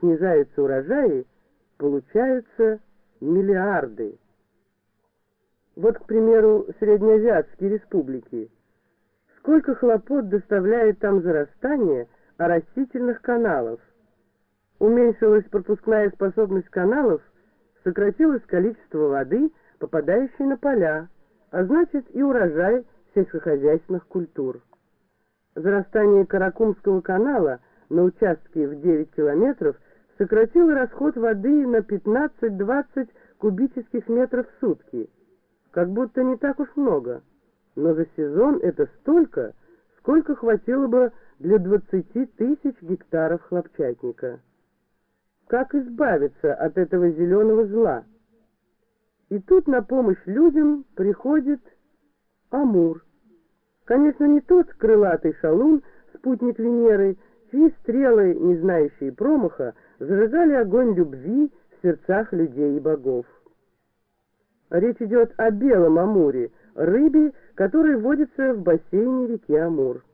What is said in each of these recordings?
снижаются урожаи, получаются миллиарды. Вот, к примеру, Среднеазиатские республики. Сколько хлопот доставляет там зарастание оростительных каналов. Уменьшилась пропускная способность каналов, сократилось количество воды, попадающей на поля, а значит и урожай сельскохозяйственных культур. Зарастание Каракумского канала на участке в 9 километров сократило расход воды на 15-20 кубических метров в сутки – как будто не так уж много, но за сезон это столько, сколько хватило бы для 20 тысяч гектаров хлопчатника. Как избавиться от этого зеленого зла? И тут на помощь людям приходит Амур. Конечно, не тот крылатый шалун, спутник Венеры, чьи стрелы, не знающие промаха, зажигали огонь любви в сердцах людей и богов. Речь идет о белом амуре, рыбе, которая водится в бассейне реки Амур.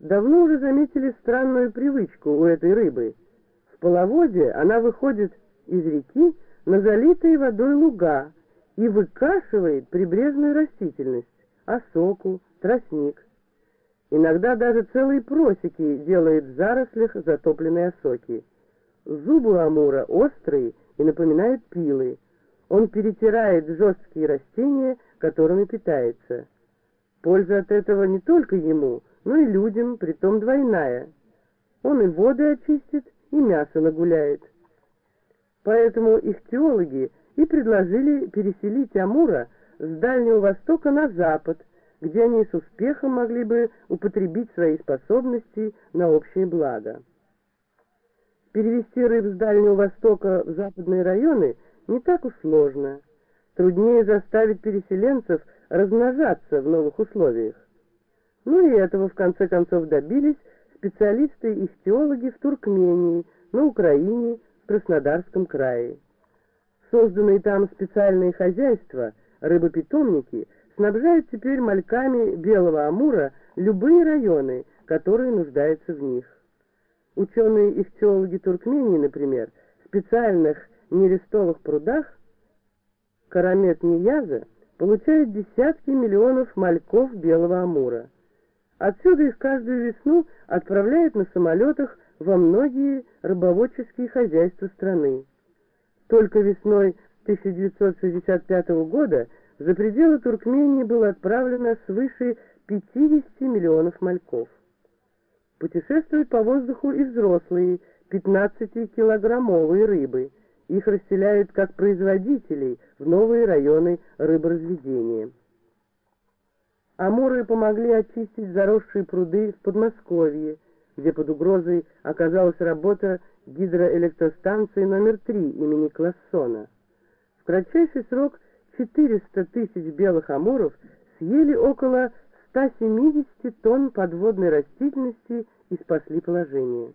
Давно уже заметили странную привычку у этой рыбы. В половодье она выходит из реки на залитые водой луга и выкашивает прибрежную растительность, осоку, тростник. Иногда даже целые просеки делает в зарослях затопленной осоки. Зубы амура острые и напоминают пилы, он перетирает жесткие растения, которыми питается. Польза от этого не только ему, но и людям, притом двойная. Он и воды очистит, и мясо нагуляет. Поэтому их теологи и предложили переселить Амура с Дальнего Востока на Запад, где они с успехом могли бы употребить свои способности на общее благо. Перевести рыб с Дальнего Востока в западные районы – не так уж сложно. Труднее заставить переселенцев размножаться в новых условиях. Ну и этого в конце концов добились специалисты и ихтиологи в Туркмении, на Украине, в Краснодарском крае. Созданные там специальные хозяйства, рыбопитомники, снабжают теперь мальками белого амура любые районы, которые нуждаются в них. Ученые-ихтиологи Туркмении, например, специальных нерестовых прудах Карамет Нияза получает десятки миллионов мальков белого амура. Отсюда их каждую весну отправляют на самолетах во многие рыбоводческие хозяйства страны. Только весной 1965 года за пределы Туркмении было отправлено свыше 50 миллионов мальков. Путешествуют по воздуху и взрослые 15-килограммовые рыбы – их расселяют как производителей в новые районы рыборазведения. Амуры помогли очистить заросшие пруды в Подмосковье, где под угрозой оказалась работа гидроэлектростанции номер 3 имени Классона. В кратчайший срок 400 тысяч белых амуров съели около 170 тонн подводной растительности и спасли положение.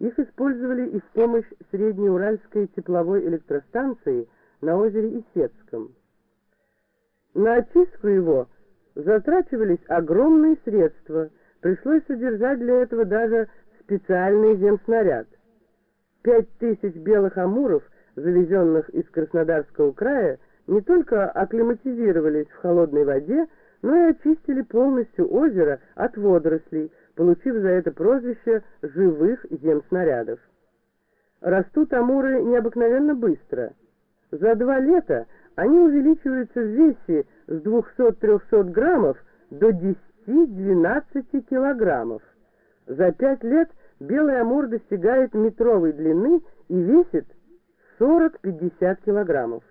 Их использовали и в помощь Среднеуральской тепловой электростанции на озере Исетском. На очистку его затрачивались огромные средства, пришлось содержать для этого даже специальный земснаряд. Пять тысяч белых амуров, завезенных из Краснодарского края, не только акклиматизировались в холодной воде, но и очистили полностью озеро от водорослей, получив за это прозвище «живых земснарядов». Растут амуры необыкновенно быстро. За два лета они увеличиваются в весе с 200-300 граммов до 10-12 килограммов. За пять лет белый амур достигает метровой длины и весит 40-50 килограммов.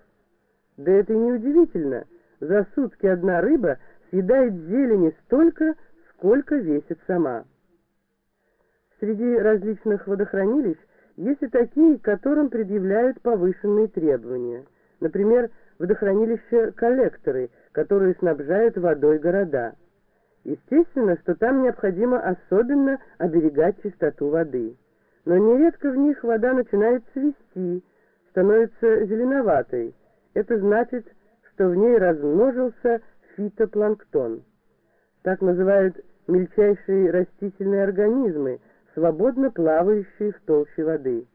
Да это и неудивительно. За сутки одна рыба съедает зелени столько, сколько весит сама. Среди различных водохранилищ есть и такие, которым предъявляют повышенные требования. Например, водохранилища-коллекторы, которые снабжают водой города. Естественно, что там необходимо особенно оберегать чистоту воды. Но нередко в них вода начинает цвести, становится зеленоватой. Это значит, что в ней размножился фитопланктон. Так называют мельчайшие растительные организмы, свободно плавающие в толще воды.